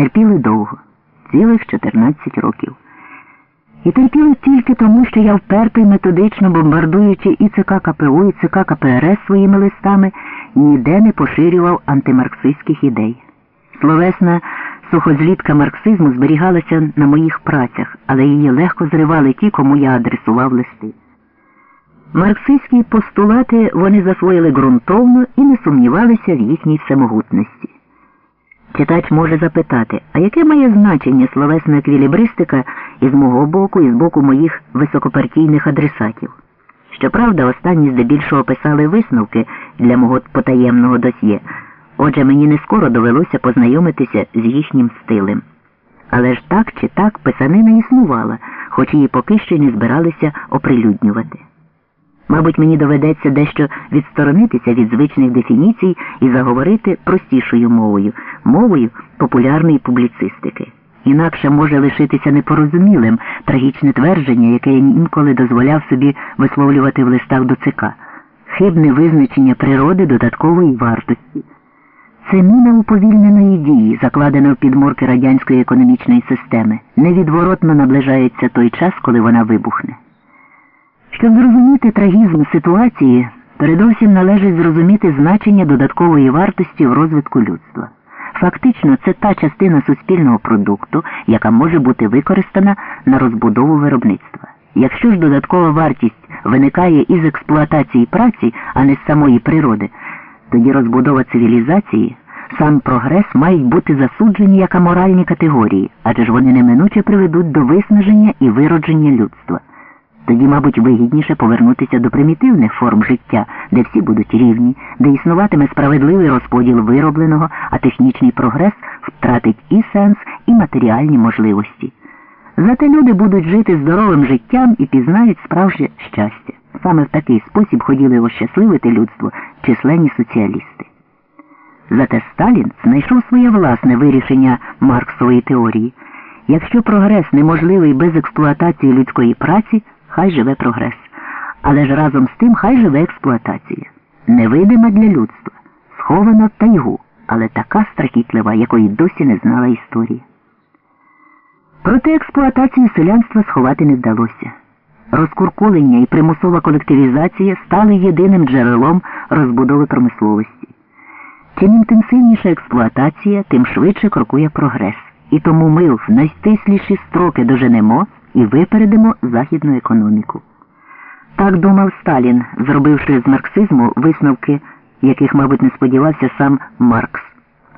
терпіли довго, цілих 14 років. І терпіли тільки тому, що я вперто й методично бомбардуючи і ЦК КПУ, і ЦК КПРС своїми листами, ніде не поширював антимарксистських ідей. Словесна сухозлітка марксизму зберігалася на моїх працях, але її легко зривали ті, кому я адресував листи. Марксистські постулати вони засвоїли ґрунтовно і не сумнівалися в їхній всемогутності. Читач може запитати, а яке має значення словесна еквілібристика із мого боку і з боку моїх високопартійних адресатів? Щоправда, останні здебільшого писали висновки для мого потаємного досьє, отже мені не скоро довелося познайомитися з їхнім стилем. Але ж так чи так писанина існувала, хоч її поки що не збиралися оприлюднювати. Мабуть, мені доведеться дещо відсторонитися від звичних дефініцій і заговорити простішою мовою, мовою популярної публіцистики. Інакше може лишитися непорозумілим трагічне твердження, яке я інколи дозволяв собі висловлювати в листах до ЦК, хибне визначення природи додаткової вартості. Це міна уповільненої дії, закладена в підморки радянської економічної системи, невідворотно наближається той час, коли вона вибухне. Щоб зрозуміти трагізм ситуації, передовсім належить зрозуміти значення додаткової вартості в розвитку людства. Фактично, це та частина суспільного продукту, яка може бути використана на розбудову виробництва. Якщо ж додаткова вартість виникає із експлуатації праці, а не з самої природи, тоді розбудова цивілізації, сам прогрес мають бути засуджені як аморальні категорії, адже ж вони неминуче приведуть до виснаження і виродження людства. Тоді, мабуть, вигідніше повернутися до примітивних форм життя, де всі будуть рівні, де існуватиме справедливий розподіл виробленого, а технічний прогрес втратить і сенс, і матеріальні можливості. Зате люди будуть жити здоровим життям і пізнають справжнє щастя. Саме в такий спосіб хотіли ощасливити людство численні соціалісти. Зате Сталін знайшов своє власне вирішення Марксової теорії. Якщо прогрес неможливий без експлуатації людської праці, хай живе прогрес. Але ж разом з тим хай живе експлуатація. Невидима для людства, схована в тайгу, але така страхітлива, якої досі не знала історія. Проте експлуатацію селянства сховати не вдалося. Розкуркулення і примусова колективізація стали єдиним джерелом розбудови промисловості. Чим інтенсивніша експлуатація, тим швидше крокує прогрес. І тому ми в найстисліші строки доженемо і випередимо західну економіку. Так думав Сталін, зробивши з марксизму висновки, яких, мабуть, не сподівався сам Маркс.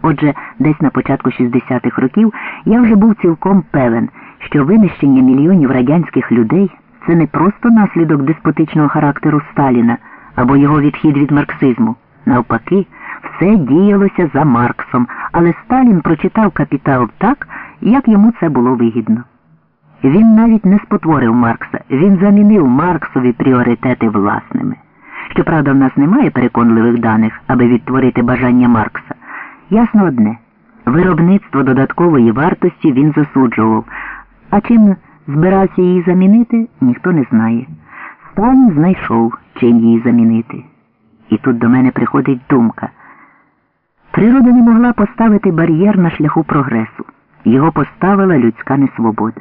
Отже, десь на початку 60-х років я вже був цілком певен, що винищення мільйонів радянських людей це не просто наслідок деспотичного характеру Сталіна або його відхід від марксизму. Навпаки, все діялося за Марксом, але Сталін прочитав капітал так, як йому це було вигідно. Він навіть не спотворив Маркса, він замінив Марксові пріоритети власними. Щоправда, в нас немає переконливих даних, аби відтворити бажання Маркса. Ясно одне, виробництво додаткової вартості він засуджував, а чим збирався її замінити, ніхто не знає. Сталін знайшов, чим її замінити. І тут до мене приходить думка. Природа не могла поставити бар'єр на шляху прогресу. Його поставила людська несвобода.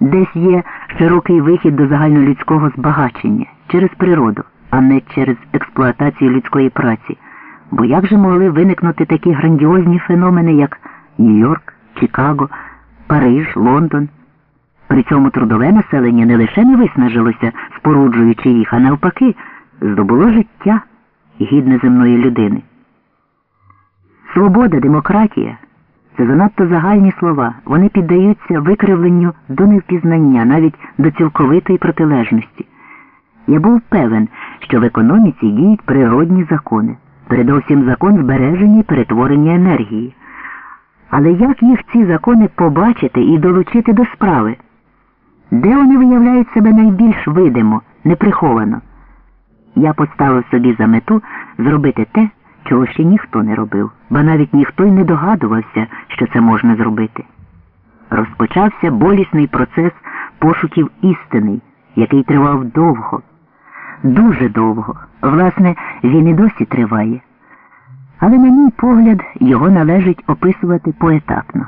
Десь є широкий вихід до загальнолюдського збагачення через природу, а не через експлуатацію людської праці. Бо як же могли виникнути такі грандіозні феномени, як Нью-Йорк, Чикаго, Париж, Лондон? При цьому трудове населення не лише не виснажилося, споруджуючи їх, а навпаки, здобуло життя гідне земної людини. Свобода, демократія це занадто загальні слова. Вони піддаються викривленню до невпізнання, навіть до цілковитої протилежності. Я був певен, що в економіці діють природні закони, передовсім закон збереження і перетворення енергії. Але як їх ці закони побачити і долучити до справи? Де вони виявляють себе найбільш видимо, неприховано? Я поставив собі за мету зробити те, чого ще ніхто не робив, бо навіть ніхто й не догадувався, що це можна зробити. Розпочався болісний процес пошуків істини, який тривав довго, дуже довго. Власне, він і досі триває. Але, на мій погляд, його належить описувати поетапно.